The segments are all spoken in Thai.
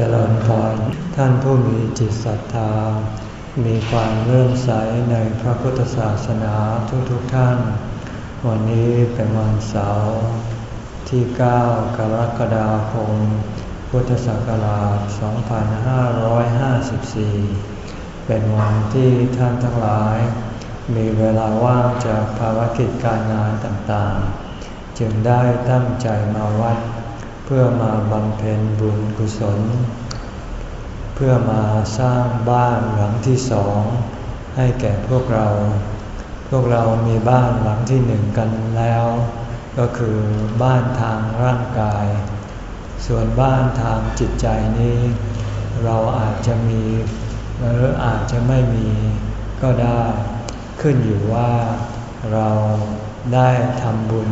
เจริญพรท่านผู้มีจิตศรัทธา มีความเรื่อมใสในพระพุทธศาสนาทุกๆทท่าน วันนี้เป็นวันเสาร์ที่ 9 กรกฎาคม พุทธศักราช 2554 เป็นวันที่ท่านทั้งหลาย มีเวลาว่างจากภารกิจการงานต่างๆ จึงได้ตั้งใจมาวัด พื่อมาบำเพ็ญบุญกุศล เพื่อมาสร้างบ้านหลังที่สอง ให้แก่พวกเรา พวกเรามีบ้านหลังที่หนึ่งกันแล้ว ก็คือบ้านทางร่างกาย ส่วนบ้านทางจิตใจนี้ เราอาจจะมีหรืออาจจะไม่มีก็ได้ขึ้นอยู่ว่าเราได้ทำบุญ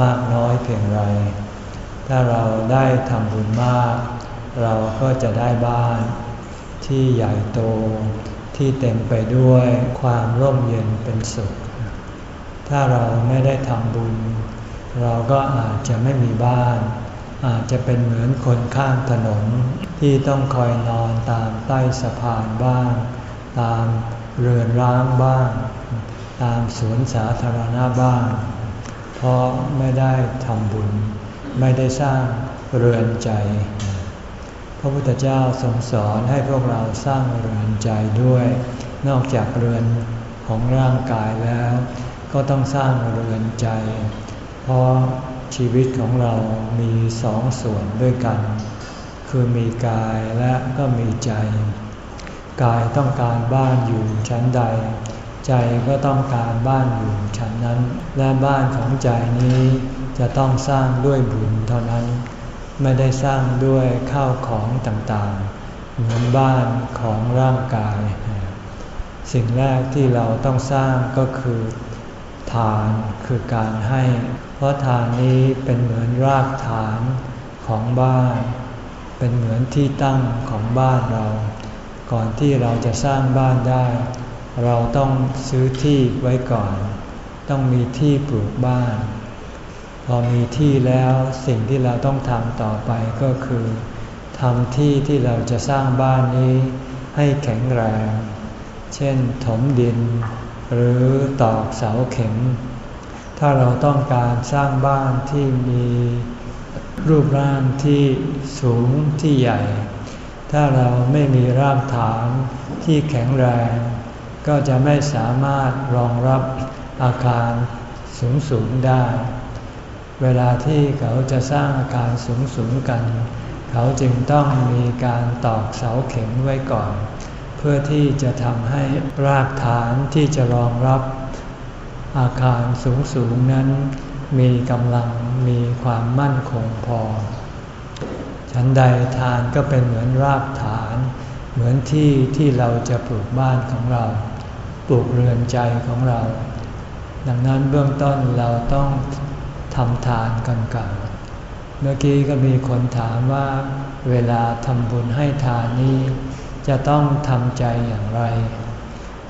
มากน้อยเพียงไร ถ้าเราได้ทำบุญมาก เราก็จะได้บ้าน ที่ใหญ่โตที่เต็มไปด้วยความร่มเย็นเป็นสุข ถ้าเราไม่ได้ทำบุญ เราก็อาจจะไม่มีบ้าน อาจจะเป็นเหมือนคนข้างถนนที่ต้องคอยนอนตามใต้สะพานบ้าง ตามเรือนร้างบ้าง ตามสวนสาธารณะบ้าง เพราะไม่ได้ทำบุญ ไม่ได้สร้างเรือนใจ พระพุทธเจ้าทรงสอนให้พวกเราสร้างเรือนใจด้วย นอกจากเรือนของร่างกายแล้ว ก็ต้องสร้างเรือนใจ เพราะชีวิตของเรามีสองส่วนด้วยกัน คือมีกายและก็มีใจ กายต้องการบ้านอยู่ชั้นใด ใจก็ต้องการบ้านอยู่ชั้นนั้น และบ้านของใจนี้ จะต้องสร้างด้วยบุญเท่านั้น ไม่ได้สร้างด้วยข้าวของต่างๆ เหมือนบ้านของร่างกาย สิ่งแรกที่เราต้องสร้างก็คือ ทานคือการให้ เพราะทานนี้เป็นเหมือนรากฐานของบ้าน เป็นเหมือนที่ตั้งของบ้านเรา ก่อนที่เราจะสร้างบ้านได้ เราต้องซื้อที่ไว้ก่อน ต้องมีที่ปลูกบ้าน พอมีที่แล้วสิ่งที่เราต้องทำต่อไปก็คือทำที่ที่เราจะสร้างบ้านนี้ให้แข็งแรง เช่นถมดิน หรือตอกเสาเข็ม ถ้าเราต้องการสร้างบ้านที่มีรูปร่างที่สูงที่ใหญ่ ถ้าเราไม่มีรากฐานที่แข็งแรง ก็จะไม่สามารถรองรับอาคารสูงสูงได้ เวลาที่เขาจะสร้างอาคารสูงสูงกัน เขาจึงต้องมีการตอกเสาเข็มไว้ก่อน เพื่อที่จะทำให้รากฐานที่จะรองรับอาคารสูงสูงนั้น มีกำลังมีความมั่นคงพอ ฉันใดทานก็เป็นเหมือนรากฐาน เหมือนที่ที่เราจะปลูกบ้านของเรา ปลูกเรือนใจของเรา ดังนั้นเบื้องต้นเราต้อง ทำทานกันก่อนเมื่อกี้ก็มีคนถามว่าเวลาทำบุญให้ทานนี้ จะต้องทำใจอย่างไร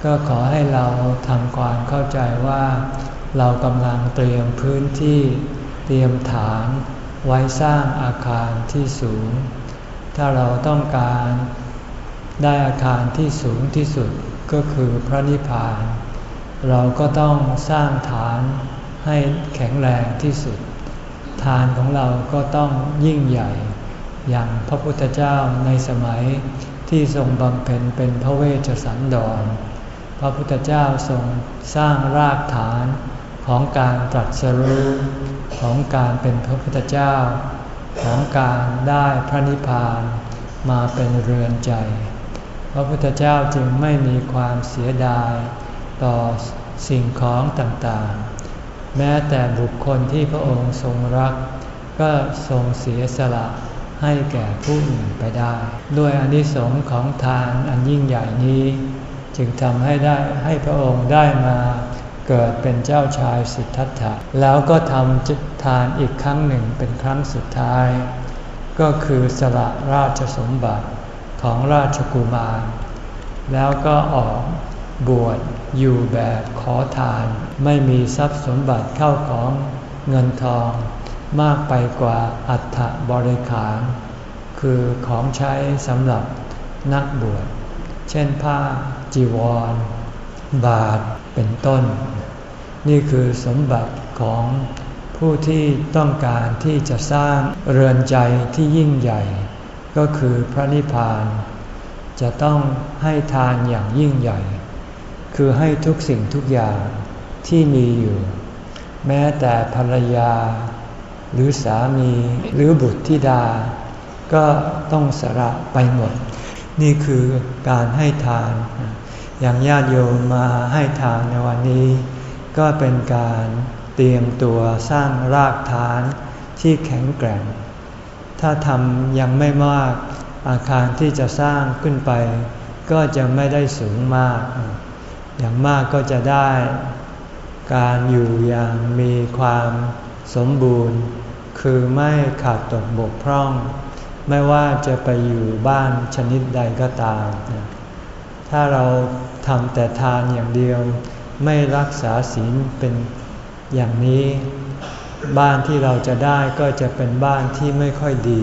ก็ขอให้เราทำความเข้าใจว่า เรากำลังเตรียมพื้นที่เตรียมฐานไว้สร้างอาคารที่สูง ถ้าเราต้องการได้อาคารที่สูงที่สุดก็คือพระนิพพาน เราก็ต้องสร้างฐาน ให้แข็งแรงที่สุด ทานของเราก็ต้องยิ่งใหญ่ อย่างพระพุทธเจ้าในสมัยที่ทรงบำเพ็ญเป็นพระเวชสันดร พระพุทธเจ้าทรงสร้างรากฐานของการตรัสรู้ของการเป็นพระพุทธเจ้า ของการได้พระนิพพานมาเป็นเรือนใจ พระพุทธเจ้าจึงไม่มีความเสียดายต่อสิ่งของต่างๆ แม้แต่บุคคลที่พระองค์ทรงรัก ก็ทรงเสียสละให้แก่ผู้อื่นไปได้ ด้วยอนิสงค์ของทานอันยิ่งใหญ่นี้ จึงทำให้ได้ให้พระองค์ได้มาเกิดเป็นเจ้าชายสิทธัตถะ แล้วก็ทำทานอีกครั้งหนึ่งเป็นครั้งสุดท้าย ก็คือสละราชสมบัติของราชกุมาร แล้วก็ออกบวช อยู่แบบขอทาน ไม่มีทรัพย์สมบัติเข้าของเงินทอง มากไปกว่าอัฐบริขาร คือของใช้สำหรับนักบวช เช่นผ้า จีวร บาทเป็นต้น นี่คือสมบัติของผู้ที่ต้องการที่จะสร้างเรือนใจที่ยิ่งใหญ่ ก็คือพระนิพพาน จะต้องให้ทานอย่างยิ่งใหญ่ คือให้ทุกสิ่งทุกอย่างที่มีอยู่ แม้แต่ภรรยา หรือสามีหรือบุตรธิดา ก็ต้องสละไปหมด นี่คือการให้ทาน อย่างญาติโยมมาให้ทานในวันนี้ ก็เป็นการเตรียมตัวสร้างรากฐานที่แข็งแกร่ง ถ้าทำยังไม่มากอาคารที่จะสร้างขึ้นไป ก็จะไม่ได้สูงมาก อย่างมากก็จะได้การอยู่อย่างมีความสมบูรณ์ คือไม่ขาดตกบกพร่อง ไม่ว่าจะไปอยู่บ้านชนิดใดก็ตาม ถ้าเราทำแต่ทานอย่างเดียว ไม่รักษาศีลเป็นอย่างนี้ บ้านที่เราจะได้ก็จะเป็นบ้านที่ไม่ค่อยดี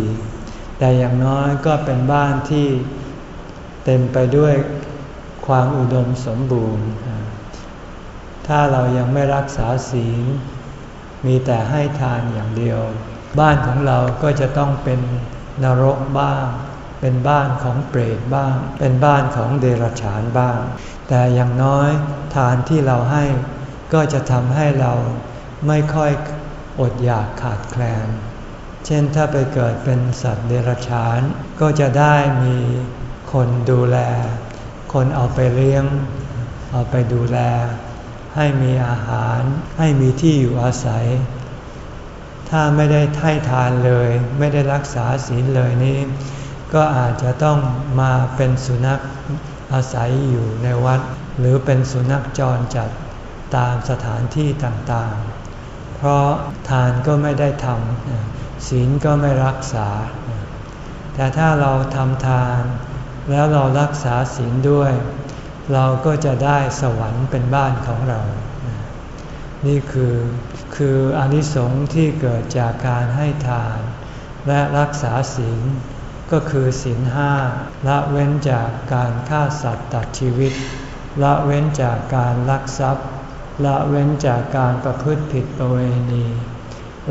แต่อย่างน้อยก็เป็นบ้านที่เต็มไปด้วย ความอุดมสมบูรณ์ ถ้าเรายังไม่รักษาศีล มีแต่ให้ทานอย่างเดียว บ้านของเราก็จะต้องเป็นนรกบ้าง เป็นบ้านของเปรตบ้าง เป็นบ้านของเดรัจฉานบ้าง แต่อย่างน้อยทานที่เราให้ก็จะทำให้เราไม่ค่อยอดอยากขาดแคลน เช่นถ้าไปเกิดเป็นสัตว์เดรัจฉานก็จะได้มีคนดูแล คนเอาไปเลี้ยง เอาไปดูแล ให้มีอาหาร ให้มีที่อยู่อาศัย ถ้าไม่ได้ให้ทานเลย ไม่ได้รักษาศีลเลยนี้ ก็อาจจะต้องมาเป็นสุนัขอาศัยอยู่ในวัด หรือเป็นสุนัขจรจัดตามสถานที่ต่างๆ เพราะทานก็ไม่ได้ทำศีลก็ไม่รักษา แต่ถ้าเราทำทาน แล้วเรารักษาศีลด้วย เราก็จะได้สวรรค์เป็นบ้านของเรา นี่คือคืออนิสงส์ที่เกิดจากการให้ทาน และรักษาศีลก็คือศีลห้าละเว้นจากการฆ่าสัตว์ตัดชีวิต ละเว้นจากการลักทรัพย์ ละเว้นจากการประพฤติผิดประเวณี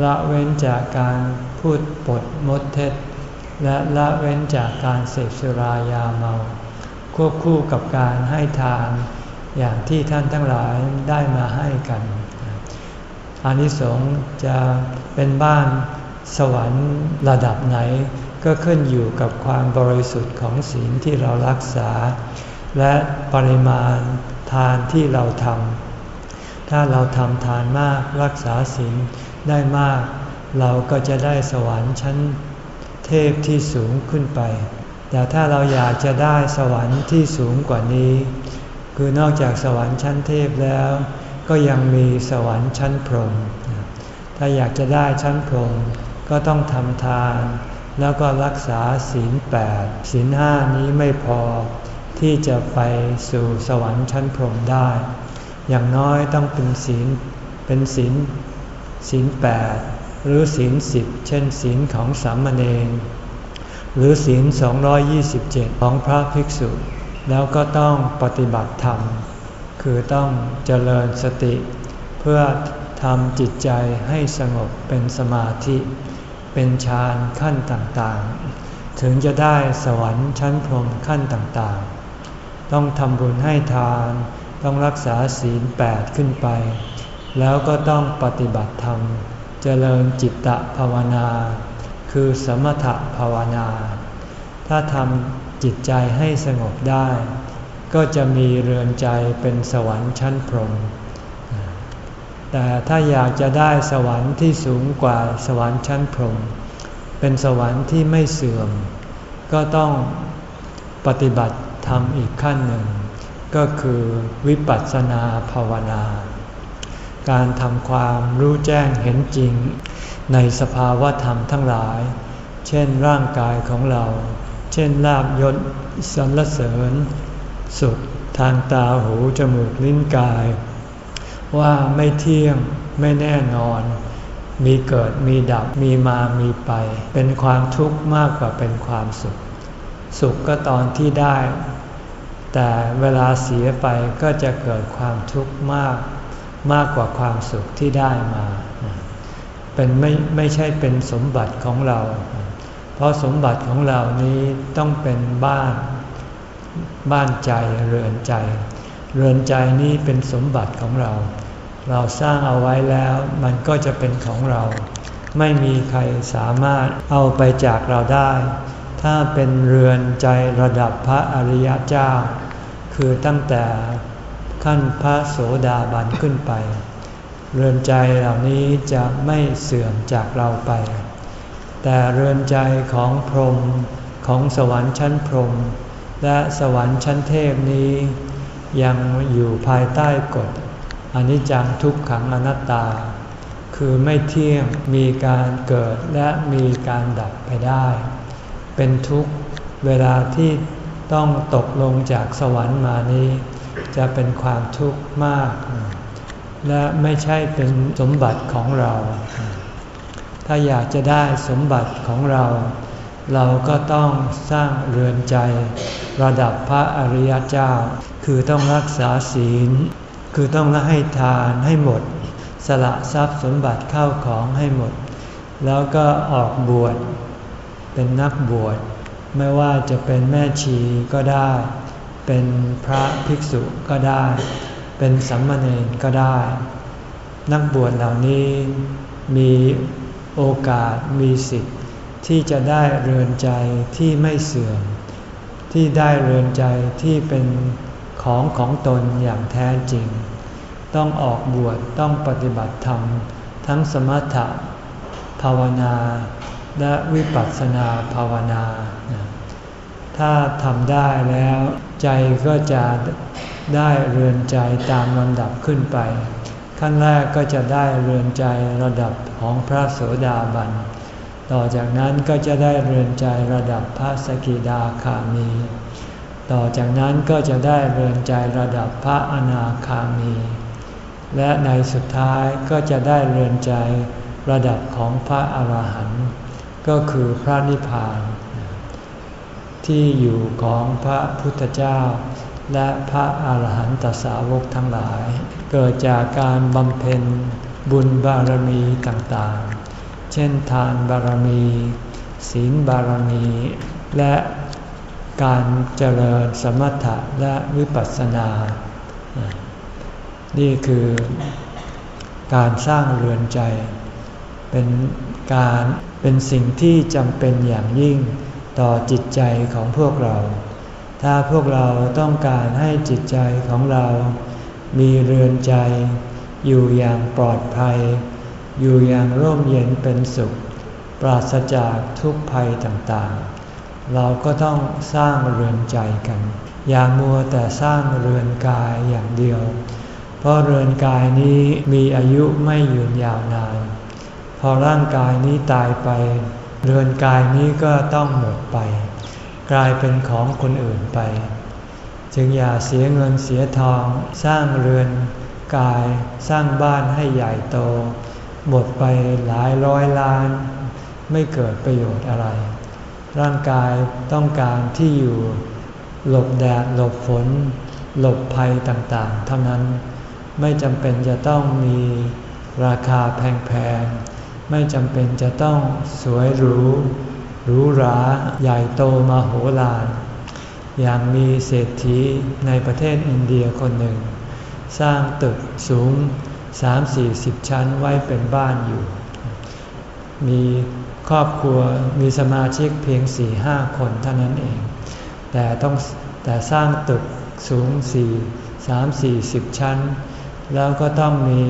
ละเว้นจากการพูดปดมดเท็จ และละเว้นจากการเสพสุรายาเมา ควบคู่กับการให้ทานอย่างที่ท่านทั้งหลายได้มาให้กันอานิสงส์จะเป็นบ้านสวรรค์ระดับไหน ก็ขึ้นอยู่กับความบริสุทธิ์ของศีลที่เรารักษา และปริมาณทานที่เราทำถ้าเราทำทานมากรักษาศีลได้มาก เราก็จะได้สวรรค์ชั้น ทพที่สูงขึ้นไป แต่ถ้าเราอยากจะได้สวรรค์ที่สูงกว่านี้ คือนอกจากสวรรค์ชั้นเทพแล้ว ก็ยังมีสวรรค์ชั้นพรหมถ้าอยากจะได้ชั้นพรหมก็ต้องทำทาน แล้วก็รักษาศีลแปดศีลห้านี้ไม่พอ ที่จะไปสู่สวรรค์ชั้นพรหมได้ อย่างน้อยต้องเป็นศีลเป็นศีลศีลแปด หรือศีลสิบเช่นศีลของสามเณรหรือศีล 227 ของพระภิกษุ แล้วก็ต้องปฏิบัติธรรม คือต้องเจริญสติ เพื่อทำจิตใจให้สงบเป็นสมาธิ เป็นฌานขั้นต่างๆ ถึงจะได้สวรรค์ชั้นพรหมขั้นต่างๆ ต้องทำบุญให้ทาน ต้องรักษาศีลแปดขึ้นไป แล้วก็ต้องปฏิบัติธรรม เจริญจิตตภาวนา คือสมถภาวนา ถ้าทำจิตใจให้สงบได้ ก็จะมีเรือนใจเป็นสวรรค์ชั้นพรหมแต่ถ้าอยากจะได้สวรรค์ที่สูงกว่าสวรรค์ชั้นพรหมเป็นสวรรค์ที่ไม่เสื่อม ก็ต้องปฏิบัติธรรมอีกขั้นหนึ่ง ก็คือวิปัสสนาภาวนา การทำความรู้แจ้งเห็นจริง ในสภาวะธรรมทั้งหลาย เช่นร่างกายของเรา เช่นลาบยศสรรเสริญ สุขทางตาหูจมูกลิ้นกาย ว่าไม่เที่ยงไม่แน่นอนมมีเกิดมีดับมีมามีไป เป็นความทุกข์มากกว่าเป็นความสุข สุขก็ตอนที่ได้ แต่เวลาเสียไปก็จะเกิดความทุกข์มาก มากกว่าความสุขที่ได้มา เป็นไม่ไม่ใช่เป็นสมบัติของเรา เพราะสมบัติของเรานี้ต้องเป็นบ้านบ้านใจเรือนใจ เรือนใจนี้เป็นสมบัติของเรา เราสร้างเอาไว้แล้วมันก็จะเป็นของเรา ไม่มีใครสามารถเอาไปจากเราได้ ถ้าเป็นเรือนใจระดับพระอริยเจ้า คือตั้งแต่ ขั้นพระโสดาบันขึ้นไป เรือนใจเหล่านี้จะไม่เสื่อมจากเราไป แต่เรือนใจของพรหมของสวรรค์ชั้นพรหมและสวรรค์ชั้นเทพนี้ ยังอยู่ภายใต้กฎอนิจจังทุกขังอนัตตา คือไม่เที่ยงมีการเกิดและมีการดับไปได้ เป็นทุกข์เวลาที่ต้องตกลงจากสวรรค์มานี้ จะเป็นความทุกข์มาก และไม่ใช่เป็นสมบัติของเรา ถ้าอยากจะได้สมบัติของเรา เราก็ต้องสร้างเรือนใจ ระดับพระอริยเจ้า คือต้องรักษาศีล คือต้องละให้ทานให้หมด สละทรัพย์สมบัติเข้าของให้หมด แล้วก็ออกบวชเป็นนักบวชไม่ว่าจะเป็นแม่ชีก็ได้ เป็นพระภิกษุก็ได้ เป็นสัมมาเนรก็ได้ นักบวชเหล่านี้มีโอกาสมีสิทธิ์ที่จะได้เรือนใจที่ไม่เสื่อม ที่ได้เรือนใจที่เป็นของของตนอย่างแท้จริง ต้องออกบวชต้องปฏิบัติธรรม ทั้งสมถะภาวนา และวิปัสสนาภาวนา ถ้าทำได้แล้ว ใจก็จะได้เรือนใจตามลำดับขึ้นไป ขั้นแรกก็จะได้เรือนใจระดับของพระโสดาบัน ต่อจากนั้นก็จะได้เรือนใจระดับพระสกิดาคามี ต่อจากนั้นก็จะได้เรือนใจระดับพระอนาคามี และในสุดท้ายก็จะได้เรือนใจระดับของพระอรหันต์ก็คือพระนิพพาน ที่อยู่ของพระพุทธเจ้า และพระอาหารหันตสาวกทั้งหลาย เกิดจากการบำเพ็ญบุญบารมีต่างๆ เช่นทานบารมี ศีลบารมี และการเจริญสมถะและวิปัสสนา นี่คือการสร้างเรือนใจ เป็นการเป็นสิ่งที่จำเป็นอย่างยิ่ง ต่อจิตใจของพวกเรา ถ้าพวกเราต้องการให้จิตใจของเรา มีเรือนใจ อยู่อย่างปลอดภัย อยู่อย่างร่มเย็นเป็นสุข ปราศจากทุกภัยต่างๆ เราก็ต้องสร้างเรือนใจกัน อย่ามัวแต่สร้างเรือนกายอย่างเดียว เพราะเรือนกายนี้มีอายุไม่ยืนยาวนาน พอร่างกายนี้ตายไป เรือนกายนี้ก็ต้องหมดไป กลายเป็นของคนอื่นไป จึงอย่าเสียเงินเสียทอง สร้างเรือนกายสร้างบ้านให้ใหญ่โต หมดไปหลายร้อยล้าน ไม่เกิดประโยชน์อะไร ร่างกายต้องการที่อยู่ หลบแดดหลบฝน หลบภัยต่างๆ เท่านั้นไม่จำเป็นจะต้องมีราคาแพงๆ ไม่จำเป็นจะต้องสวยหรูหรูหราใหญ่โตมาโหฬารอย่างมีเศรษฐีในประเทศอินเดียคนหนึ่ง สร้างตึกสูง 3-40 ชั้นไว้เป็นบ้านอยู่ มีครอบครัวมีสมาชิกเพียงสี่ห้าคนเท่านั้นเอง แต่ต้องแต่สร้างตึกสูงสี่สามสี่สิบชั้น แล้วก็ต้องมี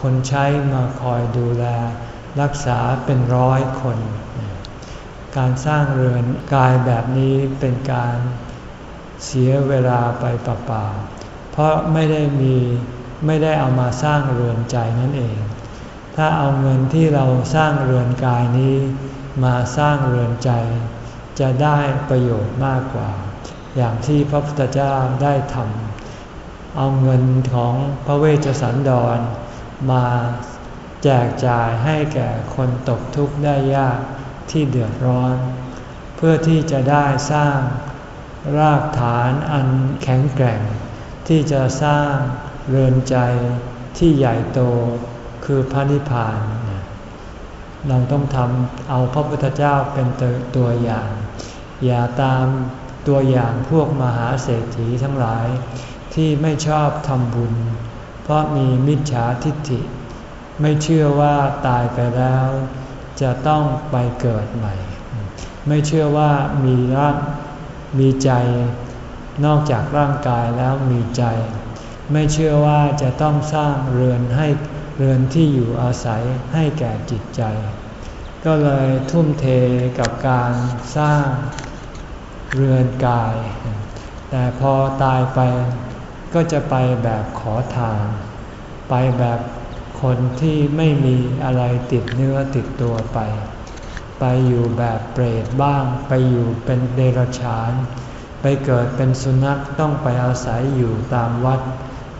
คนใช้มาคอยดูแล รักษาเป็นร้อยคน การสร้างเรือนกายแบบนี้เป็นการเสียเวลาไปเปล่าๆเพราะไม่ได้มีไม่ได้เอามาสร้างเรือนใจนั่นเอง ถ้าเอาเงินที่เราสร้างเรือนกายนี้ มาสร้างเรือนใจ จะได้ประโยชน์มากกว่า อย่างที่พระพุทธเจ้าได้ทำเอาเงินของพระเวชสันดรมา แจกจ่ายให้แก่คนตกทุกข์ได้ยากที่เดือดร้อน เพื่อที่จะได้สร้างรากฐานอันแข็งแกร่ง ที่จะสร้างเรือนใจที่ใหญ่โตคือพระนิพพาน เราต้องทำเอาพระพุทธเจ้าเป็นตัวอย่าง อย่าตามตัวอย่างพวกมหาเศรษฐีทั้งหลายที่ไม่ชอบทำบุญ เพราะมีมิจฉาทิฏฐิ ไม่เชื่อว่าตายไปแล้ว จะต้องไปเกิดใหม่ ไม่เชื่อว่ามีร่างมีใจ นอกจากร่างกายแล้วมีใจ ไม่เชื่อว่าจะต้องสร้างเรือนให้เรือนที่อยู่อาศัยให้แก่จิตใจ ก็เลยทุ่มเทกับการสร้างเรือนกาย แต่พอตายไปก็จะไปแบบขอทาน ไปแบบ คนที่ไม่มีอะไรติดเนื้อติดตัวไป ไปอยู่แบบเปรตบ้าง ไปอยู่เป็นเดรัจฉาน ไปเกิดเป็นสุนัขต้องไปอาศัยอยู่ตามวัด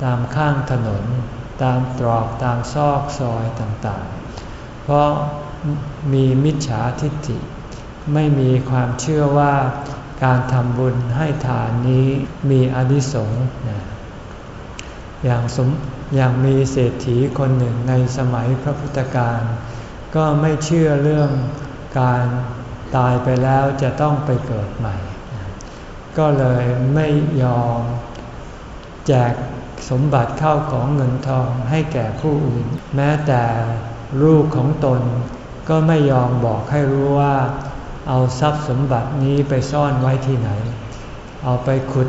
ตามข้างถนน ตามตรอกตามซอกซอยต่างๆ เพราะมีมิจฉาทิฏฐิ ไม่มีความเชื่อว่าการทำบุญให้ทานนี้มีอนิสงส์อย่างสม อย่างมีเศรษฐีคนหนึ่งในสมัยพระพุทธการ ก็ไม่เชื่อเรื่องการตายไปแล้วจะต้องไปเกิดใหม่ ก็เลยไม่ยอม แจกสมบัติเข้าของเงินทองให้แก่ผู้อื่น แม้แต่ลูกของตน ก็ไม่ยอมบอกให้รู้ว่า เอาทรัพย์สมบัตินี้ไปซ่อนไว้ที่ไหน เอาไปขุด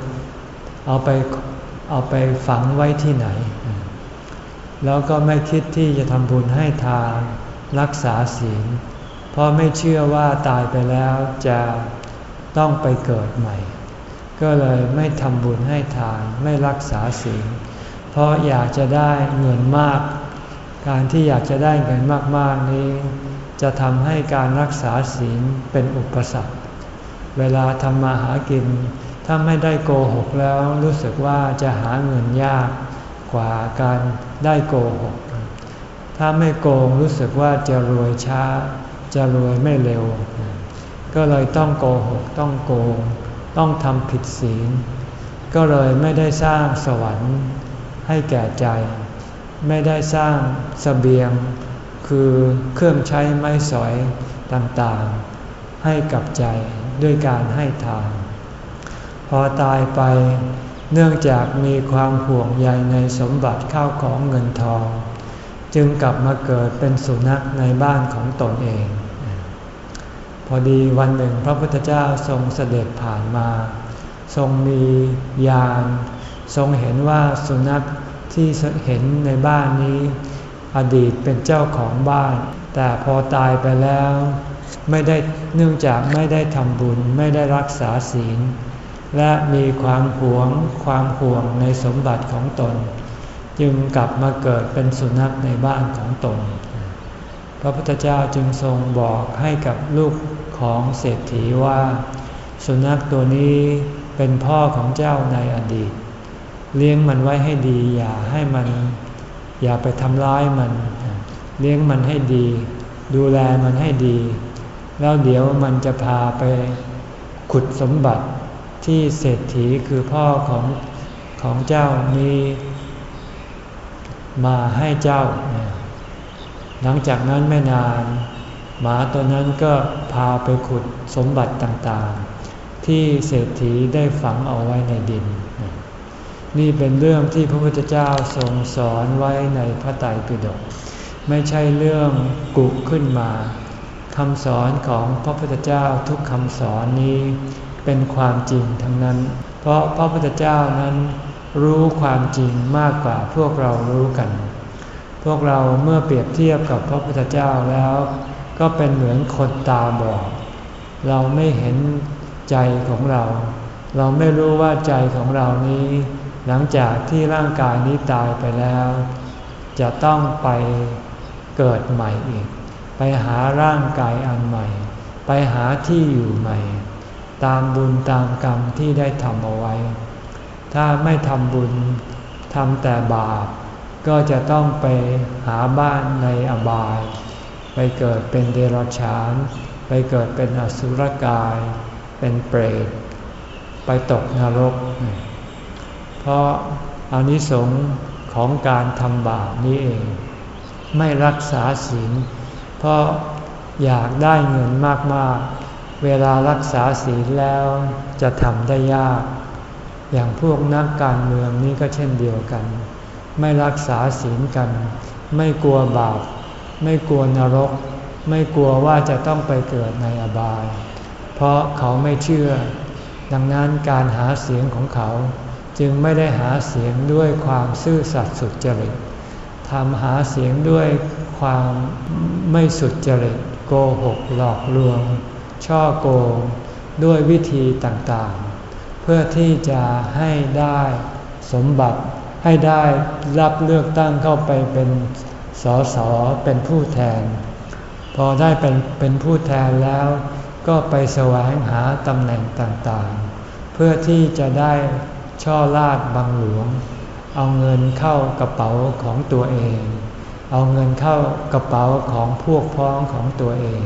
เอาไปเอาไปฝังไว้ที่ไหน แล้วก็ไม่คิดที่จะทำบุญให้ทานรักษาศีล เพราะไม่เชื่อว่าตายไปแล้วจะต้องไปเกิดใหม่ ก็เลยไม่ทำบุญให้ทานไม่รักษาศีล เพราะอยากจะได้เงินมาก การที่อยากจะได้เงินมากๆนี้ จะทำให้การรักษาศีลเป็นอุปสรรค เวลาทำมาหากิน ถ้าไม่ได้โกหกแล้วรู้สึกว่าจะหาเงินยากกว่าการ ได้โกหก ถ้าไม่โกงรู้สึกว่าจะรวยช้า จะรวยไม่เร็ว ก็เลยต้องโกหกต้องโกง ต้องทำผิดศีล ก็เลยไม่ได้สร้างสวรรค์ให้แก่ใจ ไม่ได้สร้างสเสบียง คือเครื่องใช้ไม้สอยต่างๆ ให้กับใจด้วยการให้ทานพอตายไป เนื่องจากมีความห่วงใยในสมบัติข้าวของเงินทอง จึงกลับมาเกิดเป็นสุนัขในบ้านของตนเอง พอดีวันหนึ่งพระพุทธเจ้าทรงเสด็จผ่านมา ทรงมียานทรงเห็นว่าสุนัขที่เห็นในบ้านนี้ อดีตเป็นเจ้าของบ้าน แต่พอตายไปแล้ว ไม่ได้เนื่องจากไม่ได้ทำบุญไม่ได้รักษาศีล และมีความหวงความห่วงในสมบัติของตน จึงกลับมาเกิดเป็นสุนัขในบ้านของตน พระพุทธเจ้าจึงทรงบอกให้กับลูกของเศรษฐีว่า สุนัขตัวนี้เป็นพ่อของเจ้าในอดีต เลี้ยงมันไว้ให้ดีอย่าให้มัน อย่าไปทำร้ายมัน เลี้ยงมันให้ดี ดูแลมันให้ดี แล้วเดี๋ยวมันจะพาไปขุดสมบัติ ที่เศรษฐีคือพ่อของของเจ้ามีมาให้เจ้า หลังจากนั้นไม่นาน หมาตัวนั้นก็พาไปขุดสมบัติต่างๆ ที่เศรษฐีได้ฝังเอาไว้ในดิน นี่เป็นเรื่องที่พระพุทธเจ้าทรงสอนไว้ในพระไตรปิฎกไม่ใช่เรื่องกุขึ้นมาคำสอนของพระพุทธเจ้าทุกคำสอนนี้ เป็นความจริงทั้งนั้น เพราะพระพุทธเจ้านั้นรู้ความจริงมากกว่าพวกเรารู้กัน พวกเราเมื่อเปรียบเทียบกับพระพุทธเจ้าแล้ว ก็เป็นเหมือนคนตาบอด เราไม่เห็นใจของเรา เราไม่รู้ว่าใจของเรานี้ หลังจากที่ร่างกายนี้ตายไปแล้ว จะต้องไปเกิดใหม่อีก ไปหาร่างกายอันใหม่ ไปหาที่อยู่ใหม่ ตามบุญตามกรรมที่ได้ทำเอาไว้ ถ้าไม่ทำบุญทำแต่บาปก็จะต้องไปหาบ้านในอบาย ไปเกิดเป็นเดรัจฉาน ไปเกิดเป็นอสุรกาย เป็นเปรต ไปตกนรก เพราะอานิสงส์ของการทำบาปนี้เอง ไม่รักษาศีลเพราะอยากได้เงินมากๆ เวลารักษาศีลแล้วจะทำได้ยาก อย่างพวกนักการเมืองนี้ก็เช่นเดียวกัน ไม่รักษาศีลกัน ไม่กลัวบาป ไม่กลัวนรก ไม่กลัวว่าจะต้องไปเกิดในอบาย เพราะเขาไม่เชื่อ ดังนั้นการหาเสียงของเขาจึงไม่ได้หาเสียงด้วยความซื่อสัตย์สุจริตทำหาเสียงด้วยความไม่สุจริตโกหกหลอกลวง ช่อโกงด้วยวิธีต่างๆ เพื่อที่จะให้ได้สมบัติให้ได้รับเลือกตั้งเข้าไปเป็นสสเป็นผู้แทน พอได้เป็นเป็นผู้แทนแล้ว ก็ไปแสวงหาตำแหน่งต่างๆ เพื่อที่จะได้ช่อลาดบังหลวง เอาเงินเข้ากระเป๋าของตัวเอง เอาเงินเข้ากระเป๋าของพวกพ้องของตัวเอง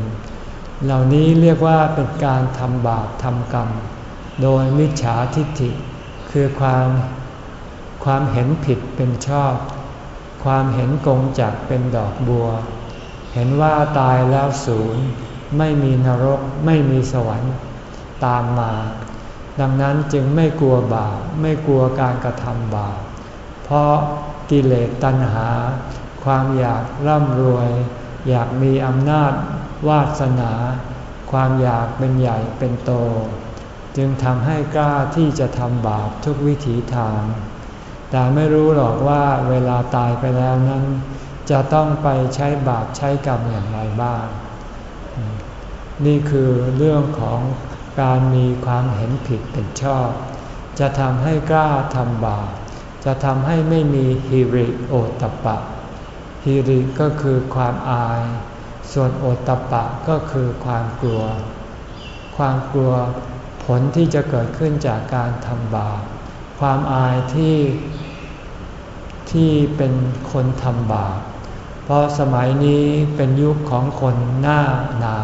เหล่านี้เรียกว่าเป็นการทำบาปทำกรรม โดยมิจฉาทิฏฐิ คือความความเห็นผิดเป็นชอบ ความเห็นกงจักเป็นดอกบัว เห็นว่าตายแล้วศูนย์ไม่มีนรกไม่มีสวรรค์ตามมา ดังนั้นจึงไม่กลัวบาปไม่กลัวการกระทำบาปเพราะกิเลสตัณหา ความอยากร่ำรวย อยากมีอำนาจ วาสนา ความอยากเป็นใหญ่เป็นโต จึงทำให้กล้าที่จะทำบาปทุกวิถีทาง แต่ไม่รู้หรอกว่าเวลาตายไปแล้วนั้น จะต้องไปใช้บาปใช้กรรมอย่างไรบ้าง นี่คือเรื่องของการมีความเห็นผิดเป็นชอบ จะทำให้กล้าทำบาปจะทำให้ไม่มีฮิริโอตปะฮิริก็คือความอาย ส่วนโอตปะก็คือความกลัว ความกลัวผลที่จะเกิดขึ้นจากการทำบาป ความอายที่ที่เป็นคนทำบาป เพราะสมัยนี้เป็นยุคของคนหน้าหนา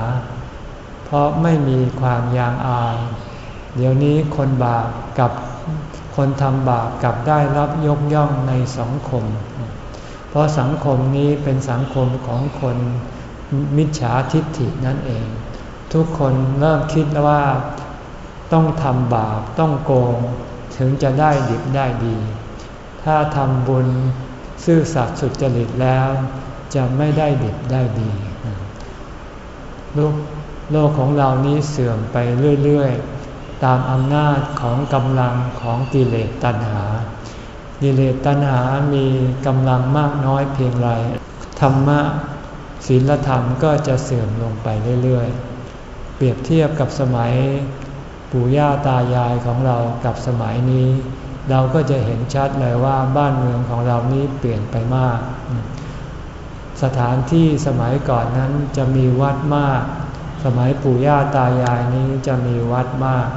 เพราะไม่มีความยางอาย เดี๋ยวนี้คนบาปกับคนทำบาปกับได้รับยกย่องในสังคม เพราะสังคมนี้เป็นสังคมของคน มิจฉาทิฏฐินั่นเอง ทุกคนเริ่มคิดว่าต้องทำบาปต้องโกง ถึงจะได้ดิบได้ดี ถ้าทำบุญซื่อสัตย์สุจริตแล้ว จะไม่ได้ดิบได้ดีโลกโลกของเรานี้เสื่อมไปเรื่อยๆ ตามอำนาจของกำลังของกิเลสตัณหา กิเลสตัณหามีกำลังมากน้อยเพียงไรธรรมะ ศีลธรรมก็จะเสื่อมลงไปเรื่อยๆ เปรียบเทียบกับสมัยปู่ย่าตายายของเรากับสมัยนี้ เราก็จะเห็นชัดเลยว่าบ้านเมืองของเรานี้เปลี่ยนไปมาก สถานที่สมัยก่อนนั้นจะมีวัดมาก สมัยปู่ย่าตายายนี้จะมีวัดมาก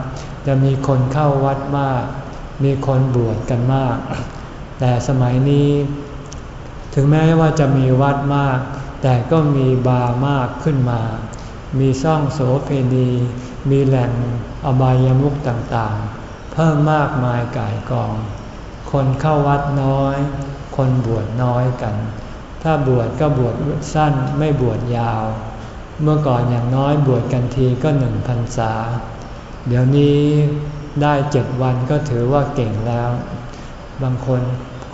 จะมีคนเข้าวัดมาก มีคนบวชกันมาก แต่สมัยนี้ ถึงแม้ว่าจะมีวัดมาก แต่ก็มีบาร์มากขึ้นมา มีซ่องโสเพณีมีแหล่งอบายามุขต่างๆ เพิ่มมากมายก่ายกอง คนเข้าวัดน้อย คนบวชน้อยกัน ถ้าบวชก็บวชสั้นไม่บวชยาว เมื่อก่อนอย่างน้อยบวชกันทีก็หนึ่งพรรษา เดี๋ยวนี้ได้เจ็ดวันก็ถือว่าเก่งแล้ว บางคน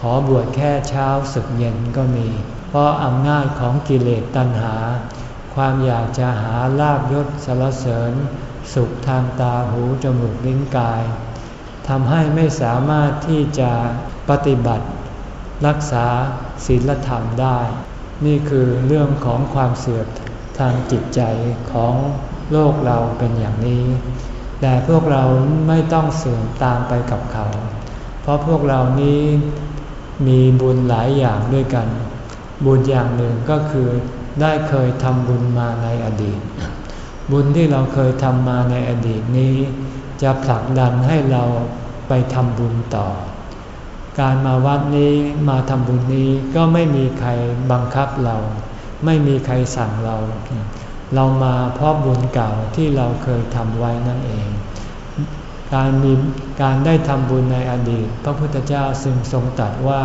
ขอบวชแค่เช้าสึกเย็นก็มี เพราะอำนาจของกิเลสตัณหา ความอยากจะหาลาบยศสารเสริญ สุขทางตาหูจมูกลิ้นกายทำให้ไม่สามารถที่จะปฏิบัติ รักษาศีลธรรมได้ นี่คือเรื่องของความเสื่อมทางจิตใจของโลกเราเป็นอย่างนี้ แต่พวกเราไม่ต้องเสื่อมตามไปกับเขา เพราะพวกเรานี้มีบุญหลายอย่างด้วยกัน บุญอย่างหนึ่งก็คือได้เคยทำบุญมาในอดีต บุญที่เราเคยทำมาในอดีตนี้ จะผลักดันให้เราไปทำบุญต่อ การมาวัดนี้มาทำบุญนี้ก็ไม่มีใครบังคับเรา ไม่มีใครสั่งเรา เรามาเพราะบุญเก่าที่เราเคยทำไว้นั่นเอง การมีการได้ทำบุญในอดีต พระพุทธเจ้าซึ่งทรงตรัสว่า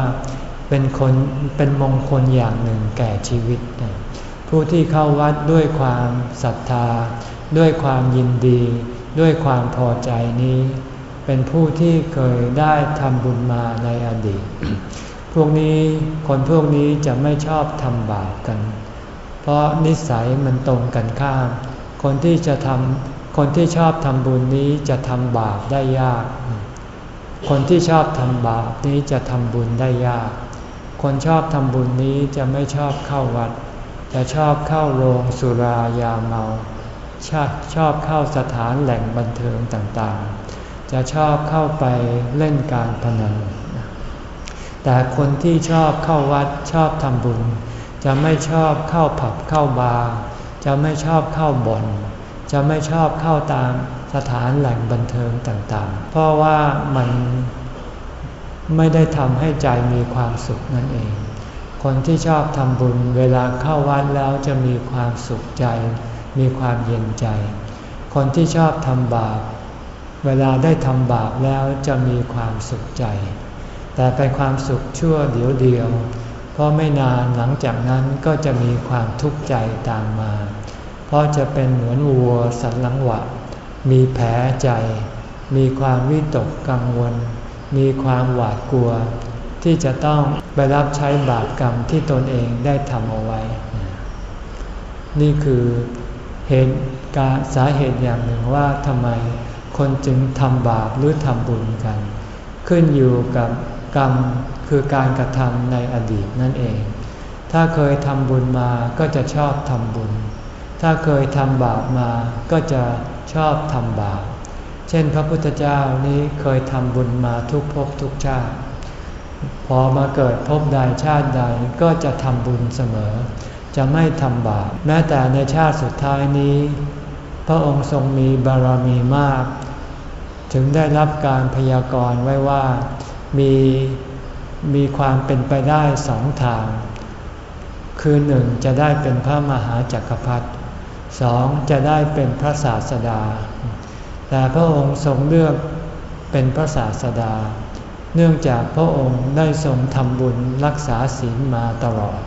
เป็นคนเป็นมงคลอย่างหนึ่งแก่ชีวิต ผู้ที่เข้าวัดด้วยความศรัทธา ด้วยความยินดี ด้วยความพอใจนี้ เป็นผู้ที่เคยได้ทำบุญมาในอดีต พวกนี้คนพวกนี้จะไม่ชอบทำบาปกัน เพราะนิสัยมันตรงกันข้าม คนที่จะทำคนที่ชอบทำบุญนี้จะทำบาปได้ยาก คนที่ชอบทำบาปนี้จะทำบุญได้ยาก คนชอบทำบุญนี้จะไม่ชอบเข้าวัด จะชอบเข้าโรงสุรายาเมา ชอบชอบเข้าสถานแหล่งบันเทิงต่างๆ จะชอบเข้าไปเล่นการพนัน แต่คนที่ชอบเข้าวัดชอบทำบุญ จะไม่ชอบเข้าผับเข้าบาร์จะไม่ชอบเข้าบ่อนจะไม่ชอบเข้าตามสถานแหล่งบันเทิงต่างๆ เพราะว่ามัน ไม่ได้ทำให้ใจมีความสุขนั่นเอง คนที่ชอบทำบุญเวลาเข้าวัดแล้วจะมีความสุขใจ มีความเย็นใจ คนที่ชอบทำบาป เวลาได้ทำบาปแล้วจะมีความสุขใจ แต่เป็นความสุขชั่วเดียวเดียว เพราะไม่นานหลังจากนั้นก็จะมีความทุกข์ใจตามมา เพราะจะเป็นเหมือนวัวสันหลังหวะ มีแผลใจ มีความวิตกกังวล มีความหวาดกลัว ที่จะต้องไปรับใช้บาปกรรมที่ตนเองได้ทำเอาไว้ นี่คือเหตุการสาเหตุอย่างหนึ่งว่าทำไมคนจึงทำบาปหรือทำบุญกัน ขึ้นอยู่กับกรรมคือการกระทำในอดีตนั่นเอง ถ้าเคยทำบุญมาก็จะชอบทำบุญ ถ้าเคยทำบาปมาก็จะชอบทำบาป ช่นพระพุทธเจ้านี้เคยทำบุญมาทุกภพทุกชาติ พอมาเกิดภพใดชาติใดก็จะทำบุญเสมอ จะไม่ทำบาปแม้แต่ในชาติสุดท้ายนี้ พระองค์ทรงมีบารมีมาก ถึงได้รับการพยากรณ์ไว้ว่ามีมีความเป็นไปได้สองทาง คือหนึ่งจะได้เป็นพระมหาจักรพรรดิสองจะได้เป็นพระศาสดา แต่พระองค์ทรงเลือกเป็นพระศาสดา เนื่องจากพระองค์ได้ทรงทำบุญรักษาศีลมาตลอด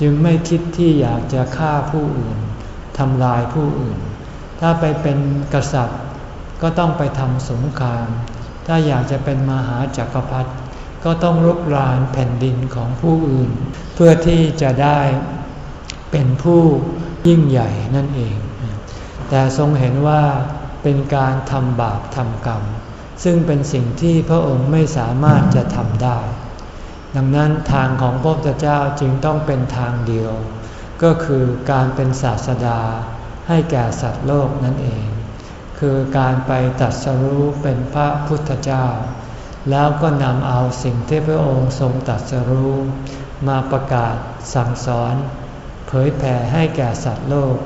จึงไม่คิดที่อยากจะฆ่าผู้อื่นทำลายผู้อื่น ถ้าไปเป็นกษัตริย์ก็ต้องไปทำสงคราม ถ้าอยากจะเป็นมหาจักรพรรดิก็ต้องรุกรานแผ่นดินของผู้อื่น เพื่อที่จะได้เป็นผู้ยิ่งใหญ่นั่นเอง แต่ทรงเห็นว่า เป็นการทำบาปทำกรรม ซึ่งเป็นสิ่งที่พระองค์ไม่สามารถจะทำได้ ดังนั้นทางของพระพุทธเจ้าจึงต้องเป็นทางเดียว ก็คือการเป็นศาสดาให้แก่สัตว์โลกนั่นเอง คือการไปตัดสรู้เป็นพระพุทธเจ้า แล้วก็นำเอาสิ่งที่พระองค์ทรงตัดสรู้มาประกาศสั่งสอน เผยแผ่ให้แก่สัตว์โลก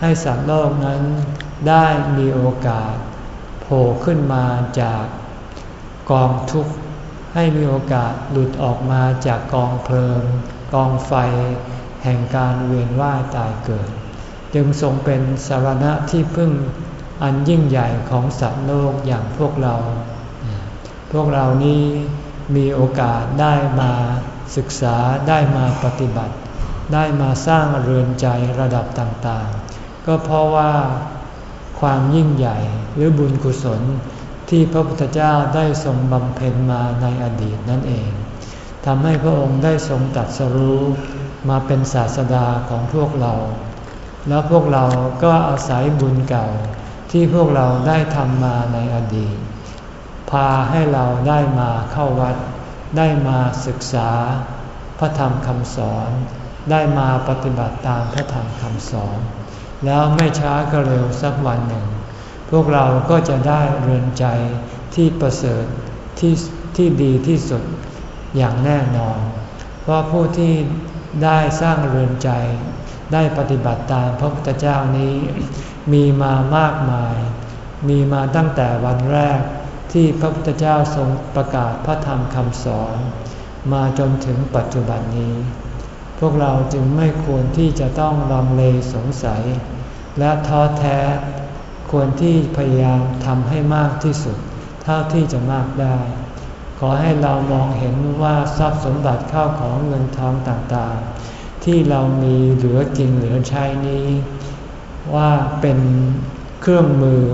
ให้สัตว์โลกนั้น ได้มีโอกาสโผล่ขึ้นมาจากกองทุกข์ให้มีโอกาสหลุดออกมาจากกองเพลิง กองไฟ แห่งการเวียนว่ายตายเกิด จึงทรงเป็นสารณะที่พึ่งอันยิ่งใหญ่ของสัตว์โลกอย่างพวกเรา พวกเรานี้มีโอกาสได้มาศึกษาได้มาปฏิบัติ ได้มาสร้างเรือนใจระดับต่างๆ ก็เพราะว่า ความยิ่งใหญ่หรือบุญกุศลที่พระพุทธเจ้าได้ทรงบำเพ็ญมาในอดีตนั่นเองทำให้พระองค์ได้ทรงตัดสรู้มาเป็นศาสดาของพวกเรา แล้วพวกเราก็อาศัยบุญเก่าที่พวกเราได้ทำมาในอดีต พาให้เราได้มาเข้าวัด ได้มาศึกษา พระธรรมคำสอน ได้มาปฏิบัติตามพระธรรมคำสอน แล้วไม่ช้าก็เร็วสักวันหนึ่ง พวกเราก็จะได้เรือนใจที่ประเสริฐที่ที่ดีที่สุดอย่างแน่นอน เพราะผู้ที่ได้สร้างเรือนใจ ได้ปฏิบัติตามพระพุทธเจ้านี้ มีมามากมาย มีมาตั้งแต่วันแรกที่พระพุทธเจ้าทรงประกาศพระธรรมคำสอน มาจนถึงปัจจุบันนี้ พวกเราจึงไม่ควรที่จะต้องลังเลสงสัย และท้อแท้ ควรที่พยายามทำให้มากที่สุด เท่าที่จะมากได้ ขอให้เรามองเห็นว่าทรัพย์สมบัติเข้าของเงินทองต่างๆ ที่เรามีเหลือกินเหลือใช้นี้ ว่าเป็นเครื่องมือ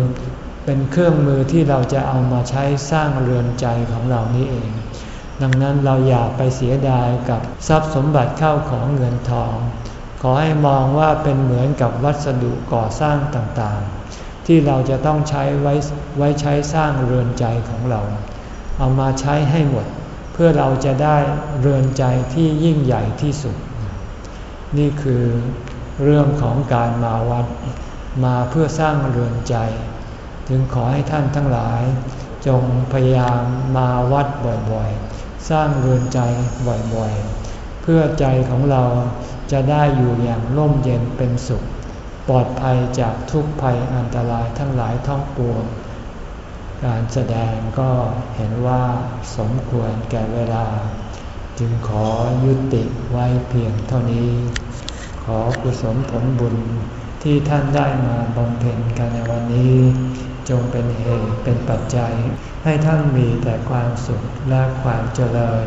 เป็นเครื่องมือที่เราจะเอามาใช้สร้างเรือนใจของเรานี้เองดังนั้นเราอย่าไปเสียดายกับทรัพย์สมบัติเข้าของเงินทอง ขอให้มองว่าเป็นเหมือนกับวัสดุก่อสร้างต่างๆ ที่เราจะต้องใช้ไว้ไว้ใช้สร้างเรือนใจของเรา เอามาใช้ให้หมด เพื่อเราจะได้เรือนใจที่ยิ่งใหญ่ที่สุด นี่คือเรื่องของการมาวัด มาเพื่อสร้างเรือนใจ จึงขอให้ท่านทั้งหลาย จงพยายามมาวัดบ่อยๆ สร้างเรือนใจบ่อยๆ เพื่อใจของเรา จะได้อยู่อย่างร่มเย็นเป็นสุข ปลอดภัยจากทุกภัยอันตรายทั้งหลายท้องปวง การแสดงก็เห็นว่าสมควรแก่เวลา จึงขอยุติไว้เพียงเท่านี้ ขอกุศลผลบุญที่ท่านได้มาบำเพ็ญกันในวันนี้ จงเป็นเหตุเป็นปัจจัย ให้ท่านมีแต่ความสุขและความเจริญ